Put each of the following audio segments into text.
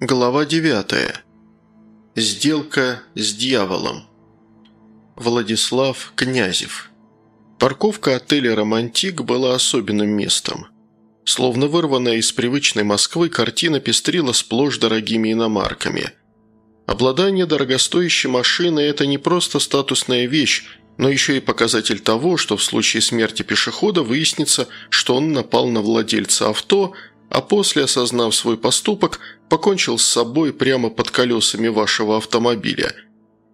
Глава 9. Сделка с дьяволом. Владислав Князев. Парковка отеля «Романтик» была особенным местом. Словно вырванная из привычной Москвы, картина пестрила сплошь дорогими иномарками. Обладание дорогостоящей машиной – это не просто статусная вещь, но еще и показатель того, что в случае смерти пешехода выяснится, что он напал на владельца авто – а после, осознав свой поступок, покончил с собой прямо под колесами вашего автомобиля.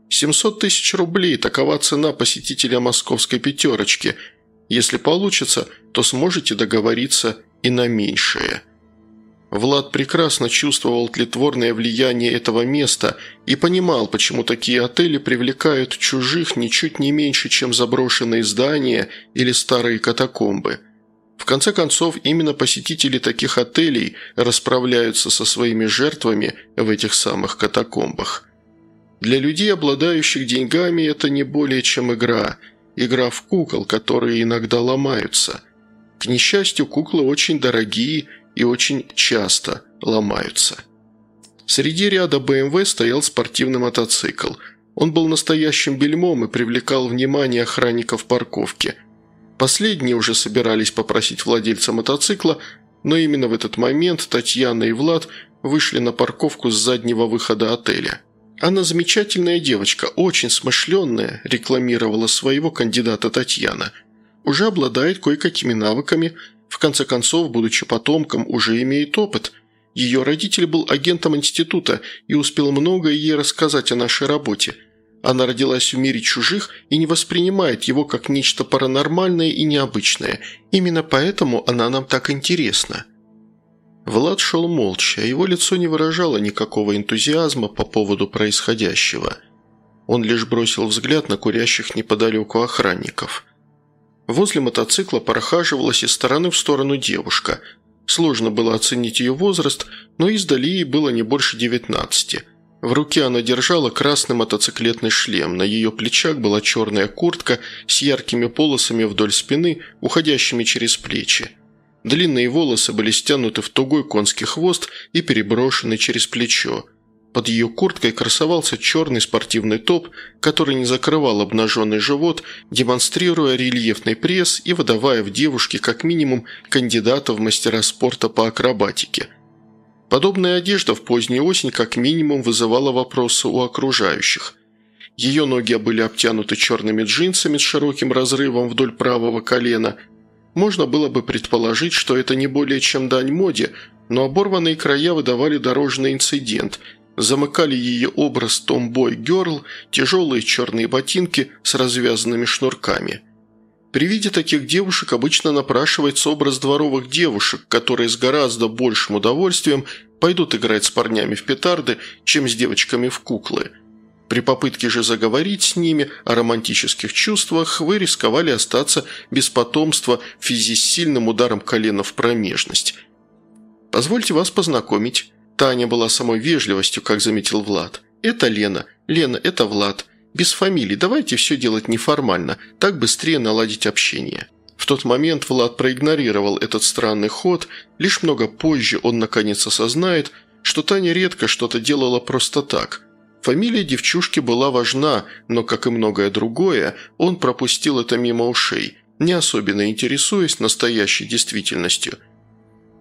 700 тысяч рублей – такова цена посетителя московской пятерочки. Если получится, то сможете договориться и на меньшее. Влад прекрасно чувствовал тлетворное влияние этого места и понимал, почему такие отели привлекают чужих ничуть не меньше, чем заброшенные здания или старые катакомбы – в конце концов, именно посетители таких отелей расправляются со своими жертвами в этих самых катакомбах. Для людей, обладающих деньгами, это не более чем игра. Игра в кукол, которые иногда ломаются. К несчастью, куклы очень дорогие и очень часто ломаются. Среди ряда BMW стоял спортивный мотоцикл. Он был настоящим бельмом и привлекал внимание охранников парковки – Последние уже собирались попросить владельца мотоцикла, но именно в этот момент Татьяна и Влад вышли на парковку с заднего выхода отеля. «Она замечательная девочка, очень смышленная», – рекламировала своего кандидата Татьяна. «Уже обладает кое-какими навыками, в конце концов, будучи потомком, уже имеет опыт. Ее родитель был агентом института и успел многое ей рассказать о нашей работе – она родилась в мире чужих и не воспринимает его как нечто паранормальное и необычное. Именно поэтому она нам так интересна». Влад шел молча, а его лицо не выражало никакого энтузиазма по поводу происходящего. Он лишь бросил взгляд на курящих неподалеку охранников. Возле мотоцикла прохаживалась из стороны в сторону девушка. Сложно было оценить ее возраст, но издали ей было не больше девятнадцати – в руке она держала красный мотоциклетный шлем, на ее плечах была черная куртка с яркими полосами вдоль спины, уходящими через плечи. Длинные волосы были стянуты в тугой конский хвост и переброшены через плечо. Под ее курткой красовался черный спортивный топ, который не закрывал обнаженный живот, демонстрируя рельефный пресс и выдавая в девушке как минимум кандидата в мастера спорта по акробатике – Подобная одежда в позднюю осень как минимум вызывала вопросы у окружающих. Ее ноги были обтянуты черными джинсами с широким разрывом вдоль правого колена. Можно было бы предположить, что это не более чем дань моде, но оборванные края выдавали дорожный инцидент. Замыкали ее образ томбой-герл, тяжелые черные ботинки с развязанными шнурками – при виде таких девушек обычно напрашивается образ дворовых девушек, которые с гораздо большим удовольствием пойдут играть с парнями в петарды, чем с девочками в куклы. При попытке же заговорить с ними о романтических чувствах вы рисковали остаться без потомства в связи с сильным ударом колена в промежность. «Позвольте вас познакомить». Таня была самой вежливостью, как заметил Влад. «Это Лена. Лена, это Влад. Без фамилий, давайте все делать неформально, так быстрее наладить общение». В тот момент Влад проигнорировал этот странный ход, лишь много позже он наконец осознает, что Таня редко что-то делала просто так. Фамилия девчушки была важна, но, как и многое другое, он пропустил это мимо ушей, не особенно интересуясь настоящей действительностью.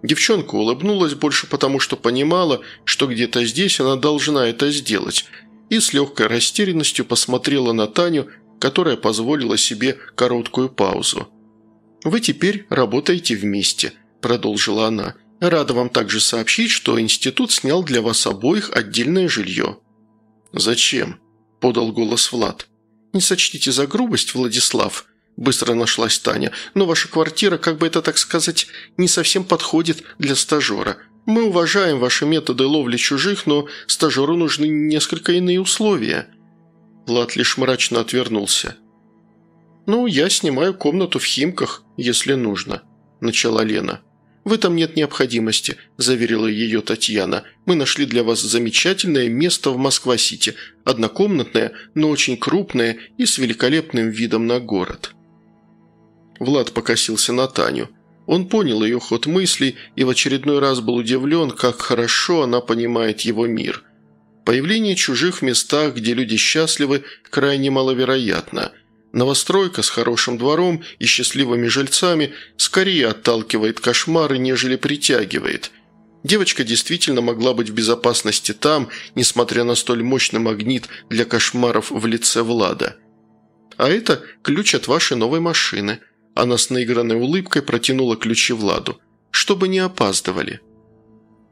Девчонка улыбнулась больше потому, что понимала, что где-то здесь она должна это сделать – и с легкой растерянностью посмотрела на Таню, которая позволила себе короткую паузу. «Вы теперь работаете вместе», – продолжила она. «Рада вам также сообщить, что институт снял для вас обоих отдельное жилье». «Зачем?» – подал голос Влад. «Не сочтите за грубость, Владислав», – быстро нашлась Таня, «но ваша квартира, как бы это так сказать, не совсем подходит для стажера. Мы уважаем ваши методы ловли чужих, но стажеру нужны несколько иные условия». Влад лишь мрачно отвернулся. «Ну, я снимаю комнату в Химках, если нужно», – начала Лена. «В этом нет необходимости», – заверила ее Татьяна. «Мы нашли для вас замечательное место в Москва-Сити, однокомнатное, но очень крупное и с великолепным видом на город». Влад покосился на Таню – Он понял ее ход мыслей и в очередной раз был удивлен, как хорошо она понимает его мир. Появление чужих местах, где люди счастливы, крайне маловероятно. Новостройка с хорошим двором и счастливыми жильцами скорее отталкивает кошмары, нежели притягивает. Девочка действительно могла быть в безопасности там, несмотря на столь мощный магнит для кошмаров в лице Влада. А это ключ от вашей новой машины – она с наигранной улыбкой протянула ключи Владу. «Чтобы не опаздывали».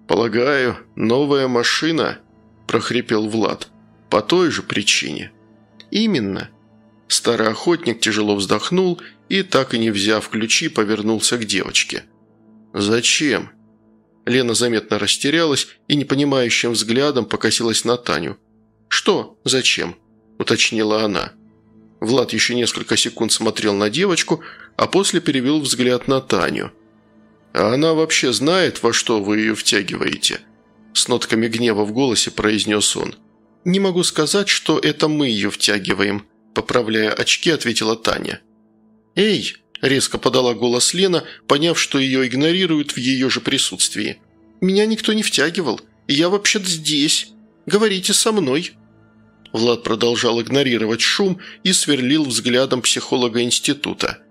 «Полагаю, новая машина?» – прохрипел Влад. «По той же причине». «Именно». Старый охотник тяжело вздохнул и, так и не взяв ключи, повернулся к девочке. «Зачем?» Лена заметно растерялась и непонимающим взглядом покосилась на Таню. «Что? Зачем?» – уточнила она. Влад еще несколько секунд смотрел на девочку, а после перевел взгляд на Таню. «А она вообще знает, во что вы ее втягиваете?» С нотками гнева в голосе произнес он. «Не могу сказать, что это мы ее втягиваем», поправляя очки, ответила Таня. «Эй!» – резко подала голос Лена, поняв, что ее игнорируют в ее же присутствии. «Меня никто не втягивал. Я вообще-то здесь. Говорите со мной». Влад продолжал игнорировать шум и сверлил взглядом психолога института.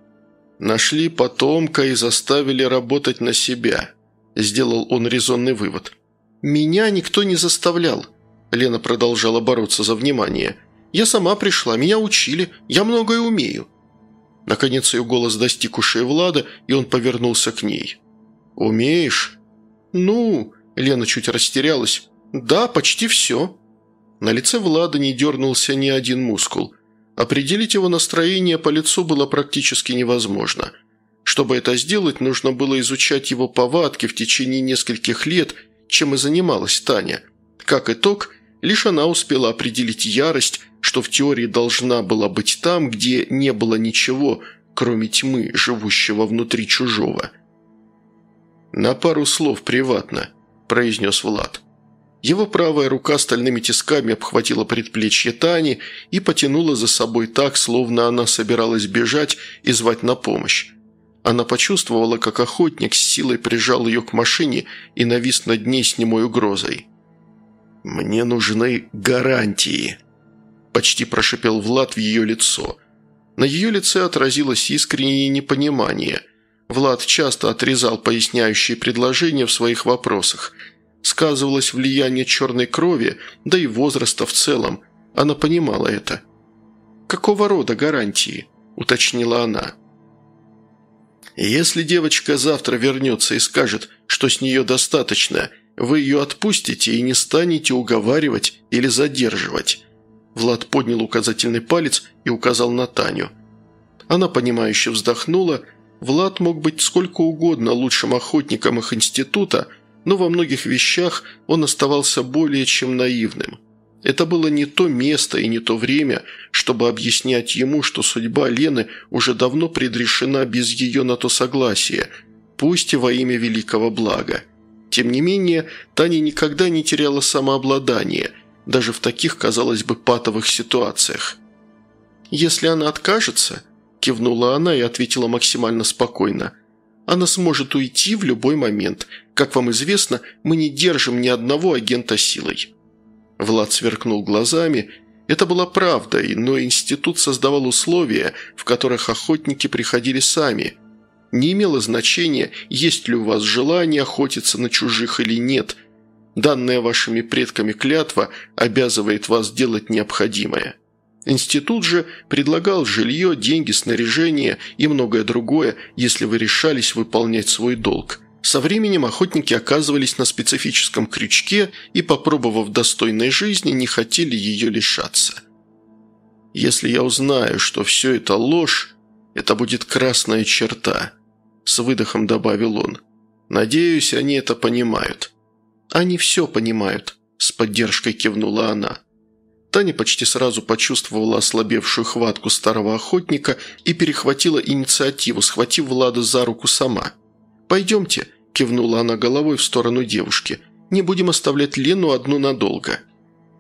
«Нашли потомка и заставили работать на себя», – сделал он резонный вывод. «Меня никто не заставлял», – Лена продолжала бороться за внимание. «Я сама пришла, меня учили, я многое умею». Наконец ее голос достиг ушей Влада, и он повернулся к ней. «Умеешь?» «Ну...» – Лена чуть растерялась. «Да, почти все». На лице Влада не дернулся ни один мускул. Определить его настроение по лицу было практически невозможно. Чтобы это сделать, нужно было изучать его повадки в течение нескольких лет, чем и занималась Таня. Как итог, лишь она успела определить ярость, что в теории должна была быть там, где не было ничего, кроме тьмы, живущего внутри чужого. «На пару слов приватно», – произнес Влад. Его правая рука стальными тисками обхватила предплечье Тани и потянула за собой так, словно она собиралась бежать и звать на помощь. Она почувствовала, как охотник с силой прижал ее к машине и навис над ней с немой угрозой. «Мне нужны гарантии», – почти прошипел Влад в ее лицо. На ее лице отразилось искреннее непонимание. Влад часто отрезал поясняющие предложения в своих вопросах – сказывалось влияние черной крови, да и возраста в целом. Она понимала это. «Какого рода гарантии?» – уточнила она. «Если девочка завтра вернется и скажет, что с нее достаточно, вы ее отпустите и не станете уговаривать или задерживать». Влад поднял указательный палец и указал на Таню. Она, понимающе вздохнула. Влад мог быть сколько угодно лучшим охотником их института, но во многих вещах он оставался более чем наивным. Это было не то место и не то время, чтобы объяснять ему, что судьба Лены уже давно предрешена без ее на то согласия, пусть и во имя великого блага. Тем не менее, Таня никогда не теряла самообладание, даже в таких, казалось бы, патовых ситуациях. «Если она откажется», – кивнула она и ответила максимально спокойно – она сможет уйти в любой момент. Как вам известно, мы не держим ни одного агента силой». Влад сверкнул глазами. Это была правда, но институт создавал условия, в которых охотники приходили сами. Не имело значения, есть ли у вас желание охотиться на чужих или нет. Данная вашими предками клятва обязывает вас делать необходимое. Институт же предлагал жилье, деньги, снаряжение и многое другое, если вы решались выполнять свой долг. Со временем охотники оказывались на специфическом крючке и, попробовав достойной жизни, не хотели ее лишаться. «Если я узнаю, что все это ложь, это будет красная черта», – с выдохом добавил он. «Надеюсь, они это понимают». «Они все понимают», – с поддержкой кивнула она. Таня почти сразу почувствовала ослабевшую хватку старого охотника и перехватила инициативу, схватив Влада за руку сама. «Пойдемте», – кивнула она головой в сторону девушки. «Не будем оставлять Лену одну надолго».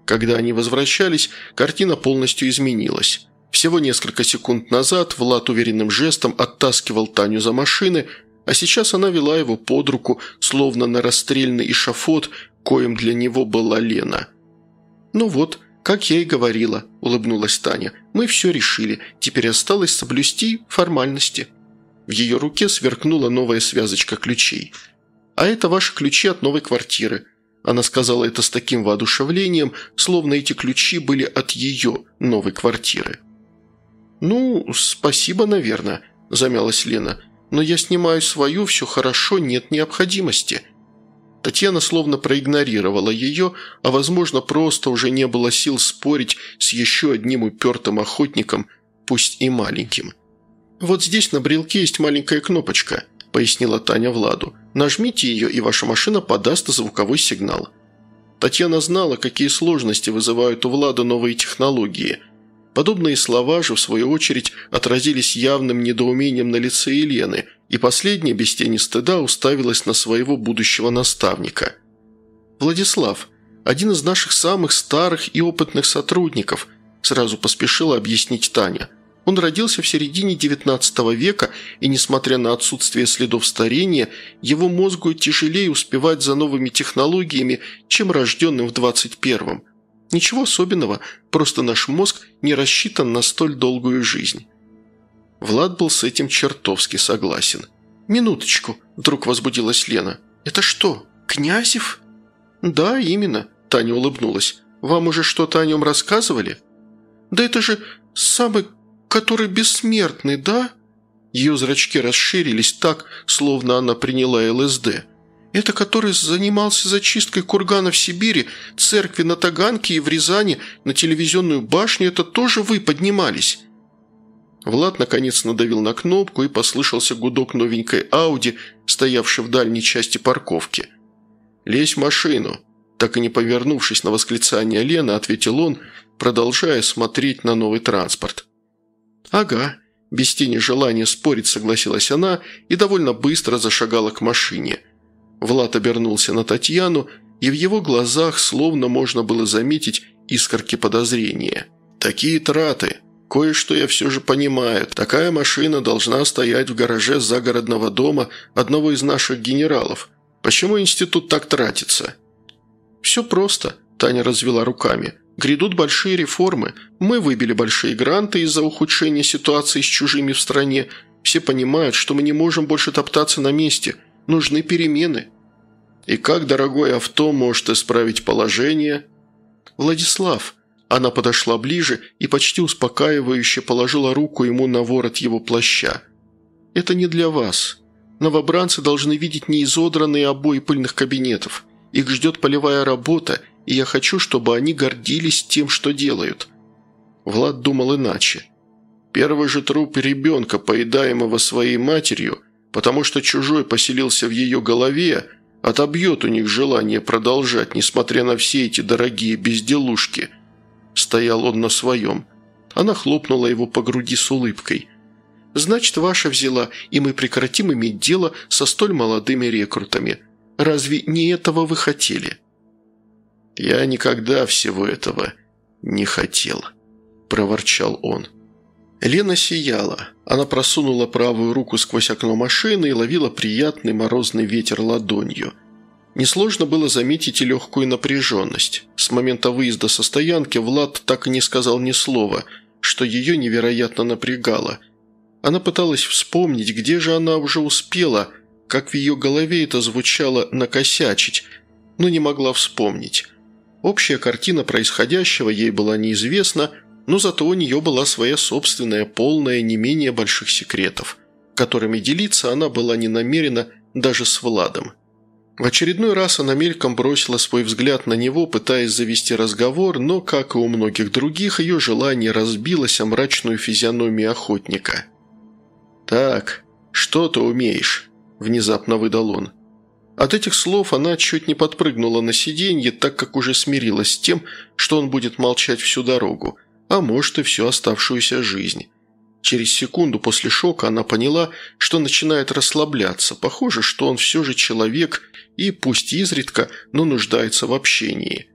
Когда они возвращались, картина полностью изменилась. Всего несколько секунд назад Влад уверенным жестом оттаскивал Таню за машины, А сейчас она вела его под руку, словно на расстрельный эшафот, коим для него была Лена. «Ну вот», «Как я и говорила», – улыбнулась Таня, – «мы все решили. Теперь осталось соблюсти формальности». В ее руке сверкнула новая связочка ключей. «А это ваши ключи от новой квартиры». Она сказала это с таким воодушевлением, словно эти ключи были от ее новой квартиры. «Ну, спасибо, наверное», – замялась Лена. «Но я снимаю свою, все хорошо, нет необходимости». Татьяна словно проигнорировала ее, а, возможно, просто уже не было сил спорить с еще одним упертым охотником, пусть и маленьким. «Вот здесь на брелке есть маленькая кнопочка», – пояснила Таня Владу. «Нажмите ее, и ваша машина подаст звуковой сигнал». Татьяна знала, какие сложности вызывают у Влада новые технологии. Подобные слова же, в свою очередь, отразились явным недоумением на лице Елены – и последняя, без тени стыда, уставилась на своего будущего наставника. «Владислав, один из наших самых старых и опытных сотрудников», сразу поспешила объяснить Таня. Он родился в середине XIX века, и, несмотря на отсутствие следов старения, его мозгу тяжелее успевать за новыми технологиями, чем рожденным в 21-м. Ничего особенного, просто наш мозг не рассчитан на столь долгую жизнь. Влад был с этим чертовски согласен. «Минуточку», – вдруг возбудилась Лена. «Это что, Князев?» «Да, именно», – Таня улыбнулась. «Вам уже что-то о нем рассказывали?» «Да это же самый, который бессмертный, да?» Ее зрачки расширились так, словно она приняла ЛСД. «Это который занимался зачисткой курганов в Сибири, церкви на Таганке и в Рязани, на телевизионную башню, это тоже вы поднимались?» Влад наконец надавил на кнопку и послышался гудок новенькой Ауди, стоявшей в дальней части парковки. «Лезь в машину!» Так и не повернувшись на восклицание Лены, ответил он, продолжая смотреть на новый транспорт. «Ага», без тени желания спорить согласилась она и довольно быстро зашагала к машине. Влад обернулся на Татьяну, и в его глазах словно можно было заметить искорки подозрения. «Такие траты», Кое-что я все же понимаю. Такая машина должна стоять в гараже загородного дома одного из наших генералов. Почему институт так тратится?» «Все просто», – Таня развела руками. «Грядут большие реформы. Мы выбили большие гранты из-за ухудшения ситуации с чужими в стране. Все понимают, что мы не можем больше топтаться на месте. Нужны перемены». «И как дорогое авто может исправить положение?» «Владислав», она подошла ближе и почти успокаивающе положила руку ему на ворот его плаща. «Это не для вас. Новобранцы должны видеть не изодранные обои пыльных кабинетов. Их ждет полевая работа, и я хочу, чтобы они гордились тем, что делают». Влад думал иначе. Первый же труп ребенка, поедаемого своей матерью, потому что чужой поселился в ее голове, отобьет у них желание продолжать, несмотря на все эти дорогие безделушки – Стоял он на своем. Она хлопнула его по груди с улыбкой. «Значит, ваша взяла, и мы прекратим иметь дело со столь молодыми рекрутами. Разве не этого вы хотели?» «Я никогда всего этого не хотел», – проворчал он. Лена сияла. Она просунула правую руку сквозь окно машины и ловила приятный морозный ветер ладонью – Несложно было заметить и легкую напряженность. С момента выезда со стоянки Влад так и не сказал ни слова, что ее невероятно напрягало. Она пыталась вспомнить, где же она уже успела, как в ее голове это звучало «накосячить», но не могла вспомнить. Общая картина происходящего ей была неизвестна, но зато у нее была своя собственная, полная не менее больших секретов, которыми делиться она была не намерена даже с Владом. В очередной раз она мельком бросила свой взгляд на него, пытаясь завести разговор, но, как и у многих других, ее желание разбилось о мрачную физиономию охотника. «Так, что ты умеешь?» – внезапно выдал он. От этих слов она чуть не подпрыгнула на сиденье, так как уже смирилась с тем, что он будет молчать всю дорогу, а может и всю оставшуюся жизнь. Через секунду после шока она поняла, что начинает расслабляться. Похоже, что он все же человек и, пусть изредка, но нуждается в общении.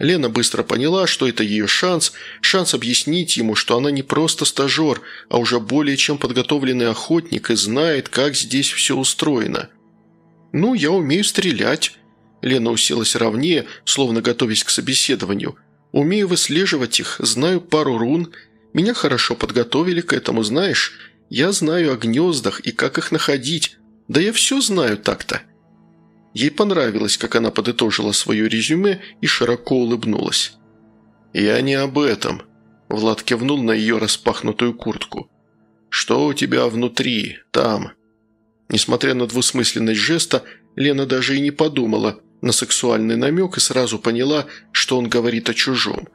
Лена быстро поняла, что это ее шанс, шанс объяснить ему, что она не просто стажер, а уже более чем подготовленный охотник и знает, как здесь все устроено. «Ну, я умею стрелять». Лена уселась ровнее, словно готовясь к собеседованию. «Умею выслеживать их, знаю пару рун. Меня хорошо подготовили к этому, знаешь. Я знаю о гнездах и как их находить. Да я все знаю так-то». Ей понравилось, как она подытожила свое резюме и широко улыбнулась. «Я не об этом», – Влад кивнул на ее распахнутую куртку. «Что у тебя внутри, там?» Несмотря на двусмысленность жеста, Лена даже и не подумала на сексуальный намек и сразу поняла, что он говорит о чужом.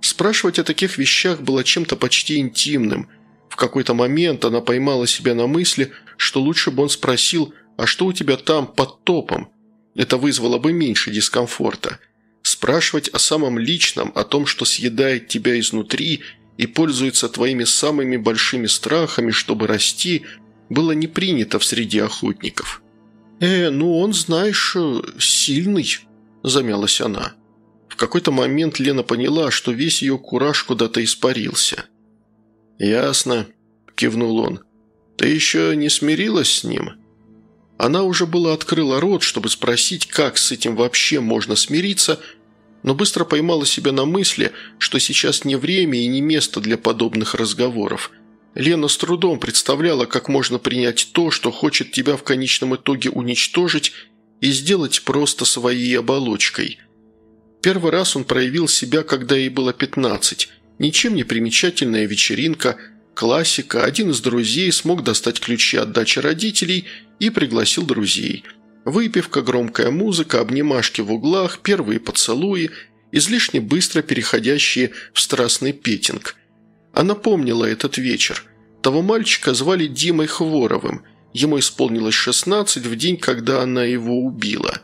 Спрашивать о таких вещах было чем-то почти интимным. В какой-то момент она поймала себя на мысли, что лучше бы он спросил «А что у тебя там под топом?» Это вызвало бы меньше дискомфорта. Спрашивать о самом личном, о том, что съедает тебя изнутри и пользуется твоими самыми большими страхами, чтобы расти, было не принято в среде охотников. «Э, ну он, знаешь, сильный», – замялась она. Какой-то момент Лена поняла, что весь ее кураж куда-то испарился. «Ясно», – кивнул он. «Ты еще не смирилась с ним?» Она уже была открыла рот, чтобы спросить, как с этим вообще можно смириться, но быстро поймала себя на мысли, что сейчас не время и не место для подобных разговоров. Лена с трудом представляла, как можно принять то, что хочет тебя в конечном итоге уничтожить и сделать просто своей оболочкой. Первый раз он проявил себя, когда ей было 15. Ничем не примечательная вечеринка – Классика, один из друзей смог достать ключи от дачи родителей и пригласил друзей. Выпивка, громкая музыка, обнимашки в углах, первые поцелуи, излишне быстро переходящие в страстный петинг. Она помнила этот вечер. Того мальчика звали Димой Хворовым. Ему исполнилось 16 в день, когда она его убила.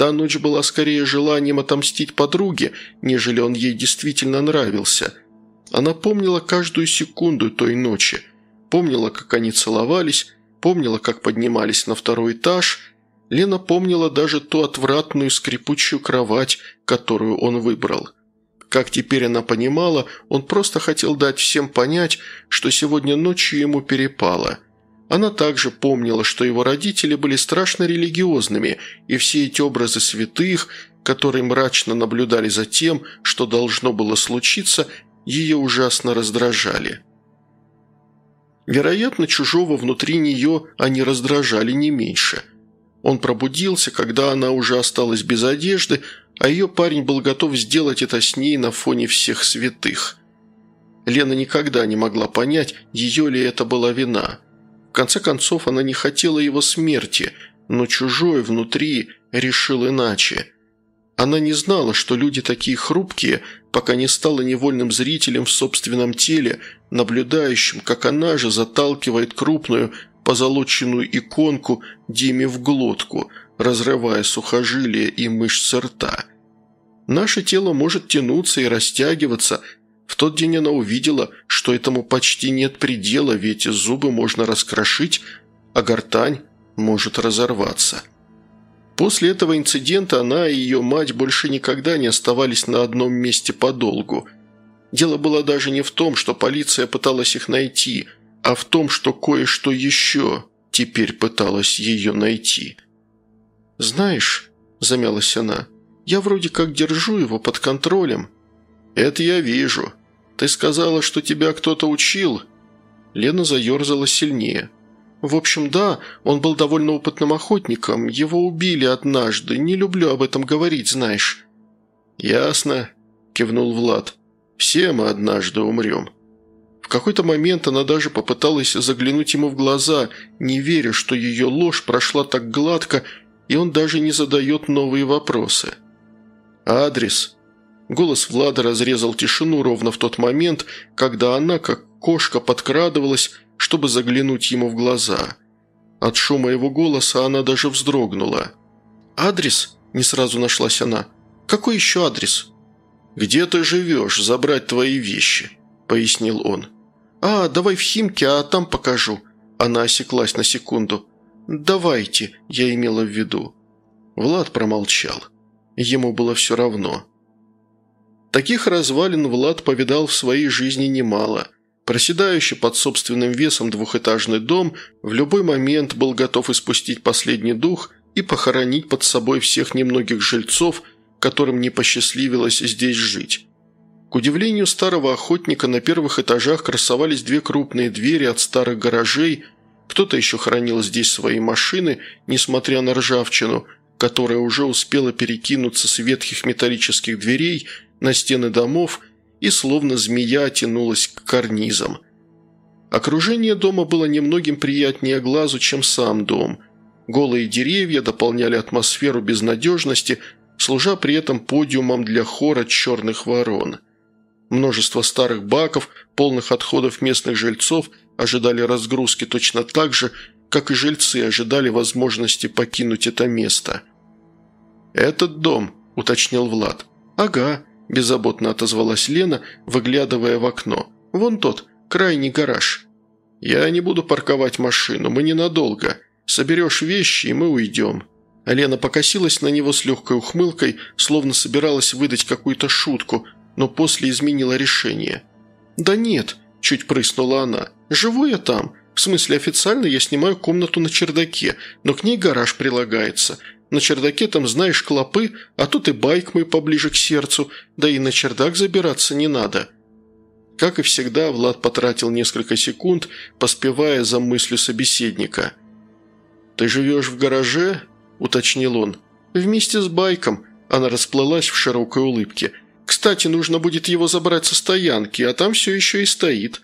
Та ночь была скорее желанием отомстить подруге, нежели он ей действительно нравился – она помнила каждую секунду той ночи, помнила, как они целовались, помнила, как поднимались на второй этаж. Лена помнила даже ту отвратную скрипучую кровать, которую он выбрал. Как теперь она понимала, он просто хотел дать всем понять, что сегодня ночью ему перепало. Она также помнила, что его родители были страшно религиозными, и все эти образы святых, которые мрачно наблюдали за тем, что должно было случиться, ее ужасно раздражали. Вероятно, чужого внутри нее они раздражали не меньше. Он пробудился, когда она уже осталась без одежды, а ее парень был готов сделать это с ней на фоне всех святых. Лена никогда не могла понять, ее ли это была вина. Конце концов, она не хотела его смерти, но чужой внутри решил иначе – она не знала, что люди такие хрупкие, пока не стала невольным зрителем в собственном теле, наблюдающим, как она же заталкивает крупную позолоченную иконку Диме в глотку, разрывая сухожилия и мышцы рта. Наше тело может тянуться и растягиваться. В тот день она увидела, что этому почти нет предела, ведь зубы можно раскрошить, а гортань может разорваться. После этого инцидента она и ее мать больше никогда не оставались на одном месте подолгу. Дело было даже не в том, что полиция пыталась их найти, а в том, что кое-что еще теперь пыталась ее найти. «Знаешь», – замялась она, – «я вроде как держу его под контролем». «Это я вижу. Ты сказала, что тебя кто-то учил?» Лена заерзала сильнее. «В общем, да, он был довольно опытным охотником. Его убили однажды. Не люблю об этом говорить, знаешь». «Ясно», – кивнул Влад. «Все мы однажды умрем». В какой-то момент она даже попыталась заглянуть ему в глаза, не веря, что ее ложь прошла так гладко, и он даже не задает новые вопросы. «Адрес?» Голос Влада разрезал тишину ровно в тот момент, когда она, как кошка, подкрадывалась чтобы заглянуть ему в глаза. От шума его голоса она даже вздрогнула. «Адрес?» – не сразу нашлась она. «Какой еще адрес?» «Где ты живешь? Забрать твои вещи», – пояснил он. «А, давай в Химки, а там покажу». Она осеклась на секунду. «Давайте», – я имела в виду. Влад промолчал. Ему было все равно. Таких развалин Влад повидал в своей жизни немало. Проседающий под собственным весом двухэтажный дом в любой момент был готов испустить последний дух и похоронить под собой всех немногих жильцов, которым не посчастливилось здесь жить. К удивлению старого охотника на первых этажах красовались две крупные двери от старых гаражей, кто-то еще хранил здесь свои машины, несмотря на ржавчину, которая уже успела перекинуться с ветхих металлических дверей – на стены домов и словно змея тянулась к карнизам. Окружение дома было немногим приятнее глазу, чем сам дом. Голые деревья дополняли атмосферу безнадежности, служа при этом подиумом для хора черных ворон. Множество старых баков, полных отходов местных жильцов, ожидали разгрузки точно так же, как и жильцы ожидали возможности покинуть это место. «Этот дом», – уточнил Влад. «Ага», беззаботно отозвалась Лена, выглядывая в окно. «Вон тот, крайний гараж». «Я не буду парковать машину, мы ненадолго. Соберешь вещи, и мы уйдем». Лена покосилась на него с легкой ухмылкой, словно собиралась выдать какую-то шутку, но после изменила решение. «Да нет», – чуть прыснула она, – «живу я там. В смысле, официально я снимаю комнату на чердаке, но к ней гараж прилагается. На чердаке там, знаешь, клопы, а тут и байк мой поближе к сердцу, да и на чердак забираться не надо». Как и всегда, Влад потратил несколько секунд, поспевая за мыслью собеседника. «Ты живешь в гараже?» – уточнил он. «Вместе с байком». Она расплылась в широкой улыбке. «Кстати, нужно будет его забрать со стоянки, а там все еще и стоит».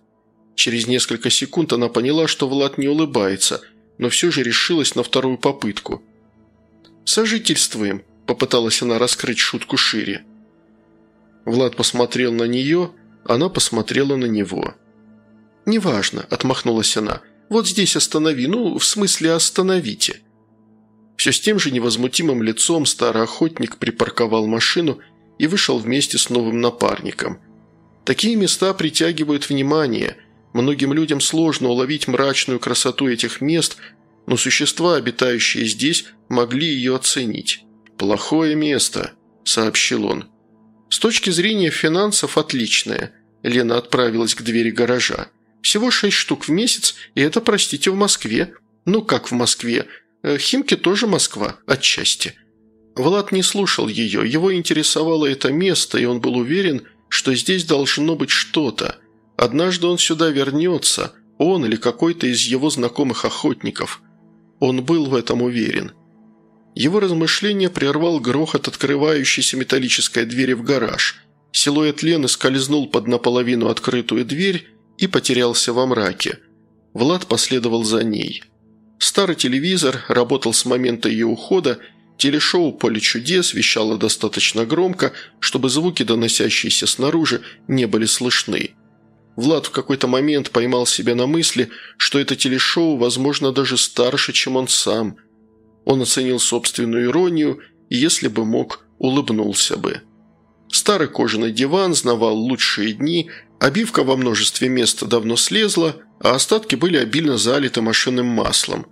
Через несколько секунд она поняла, что Влад не улыбается, но все же решилась на вторую попытку – «Сожительствуем», – попыталась она раскрыть шутку шире. Влад посмотрел на нее, она посмотрела на него. «Неважно», – отмахнулась она. «Вот здесь останови, ну, в смысле остановите». Все с тем же невозмутимым лицом старый охотник припарковал машину и вышел вместе с новым напарником. Такие места притягивают внимание. Многим людям сложно уловить мрачную красоту этих мест – но существа, обитающие здесь, могли ее оценить. «Плохое место», – сообщил он. «С точки зрения финансов отличное», – Лена отправилась к двери гаража. «Всего шесть штук в месяц, и это, простите, в Москве. Ну как в Москве? Э, Химки тоже Москва, отчасти». Влад не слушал ее, его интересовало это место, и он был уверен, что здесь должно быть что-то. Однажды он сюда вернется, он или какой-то из его знакомых охотников – он был в этом уверен. Его размышление прервал грохот открывающейся металлической двери в гараж. Силуэт Лены скользнул под наполовину открытую дверь и потерялся во мраке. Влад последовал за ней. Старый телевизор работал с момента ее ухода, телешоу «Поле чудес» вещало достаточно громко, чтобы звуки, доносящиеся снаружи, не были слышны. Влад в какой-то момент поймал себя на мысли, что это телешоу, возможно, даже старше, чем он сам. Он оценил собственную иронию и, если бы мог, улыбнулся бы. Старый кожаный диван знавал лучшие дни, обивка во множестве мест давно слезла, а остатки были обильно залиты машинным маслом.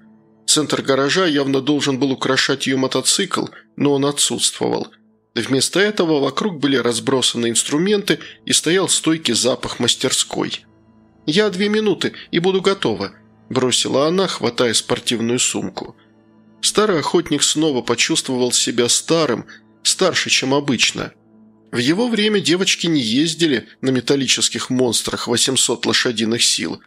Центр гаража явно должен был украшать ее мотоцикл, но он отсутствовал – Вместо этого вокруг были разбросаны инструменты и стоял стойкий запах мастерской. «Я две минуты и буду готова», – бросила она, хватая спортивную сумку. Старый охотник снова почувствовал себя старым, старше, чем обычно. В его время девочки не ездили на металлических монстрах 800 лошадиных сил.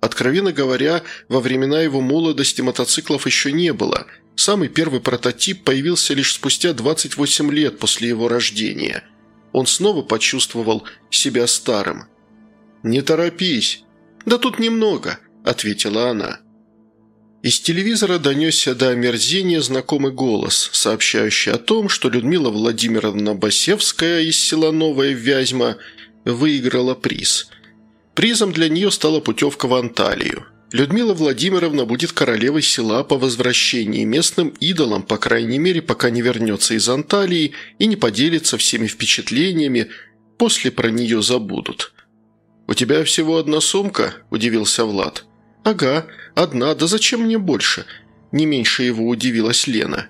Откровенно говоря, во времена его молодости мотоциклов еще не было – Самый первый прототип появился лишь спустя 28 лет после его рождения. Он снова почувствовал себя старым. «Не торопись». «Да тут немного», – ответила она. Из телевизора донесся до омерзения знакомый голос, сообщающий о том, что Людмила Владимировна Басевская из села Новая Вязьма выиграла приз. Призом для нее стала путевка в Анталию. Людмила Владимировна будет королевой села по возвращении местным идолам, по крайней мере, пока не вернется из Анталии и не поделится всеми впечатлениями, после про нее забудут. «У тебя всего одна сумка?» – удивился Влад. «Ага, одна, да зачем мне больше?» – не меньше его удивилась Лена.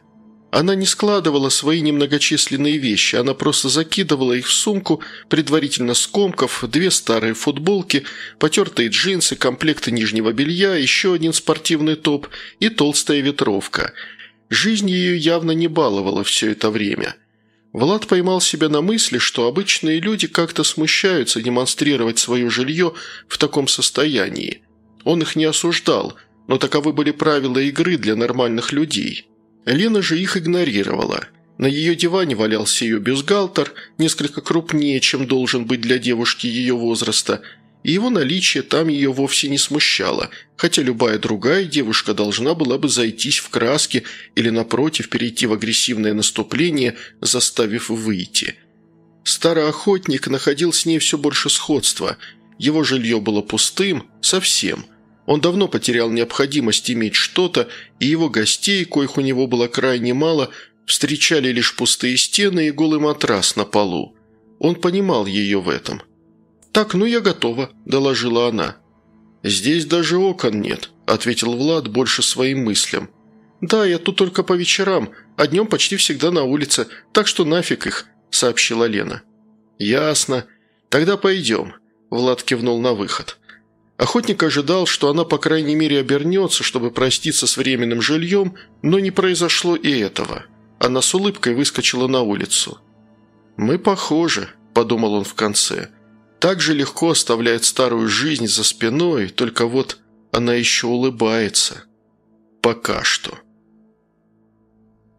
Она не складывала свои немногочисленные вещи, она просто закидывала их в сумку, предварительно скомкав, две старые футболки, потертые джинсы, комплекты нижнего белья, еще один спортивный топ и толстая ветровка. Жизнь ее явно не баловала все это время. Влад поймал себя на мысли, что обычные люди как-то смущаются демонстрировать свое жилье в таком состоянии. Он их не осуждал, но таковы были правила игры для нормальных людей. Лена же их игнорировала. На ее диване валялся ее бюстгальтер, несколько крупнее, чем должен быть для девушки ее возраста, и его наличие там ее вовсе не смущало, хотя любая другая девушка должна была бы зайтись в краски или, напротив, перейти в агрессивное наступление, заставив выйти. Старый охотник находил с ней все больше сходства. Его жилье было пустым, совсем – он давно потерял необходимость иметь что-то, и его гостей, коих у него было крайне мало, встречали лишь пустые стены и голый матрас на полу. Он понимал ее в этом. «Так, ну я готова», – доложила она. «Здесь даже окон нет», – ответил Влад больше своим мыслям. «Да, я тут только по вечерам, а днем почти всегда на улице, так что нафиг их», – сообщила Лена. «Ясно. Тогда пойдем», – Влад кивнул на выход. Охотник ожидал, что она по крайней мере обернется, чтобы проститься с временным жильем, но не произошло и этого. Она с улыбкой выскочила на улицу. «Мы похожи», – подумал он в конце. «Так же легко оставляет старую жизнь за спиной, только вот она еще улыбается. Пока что».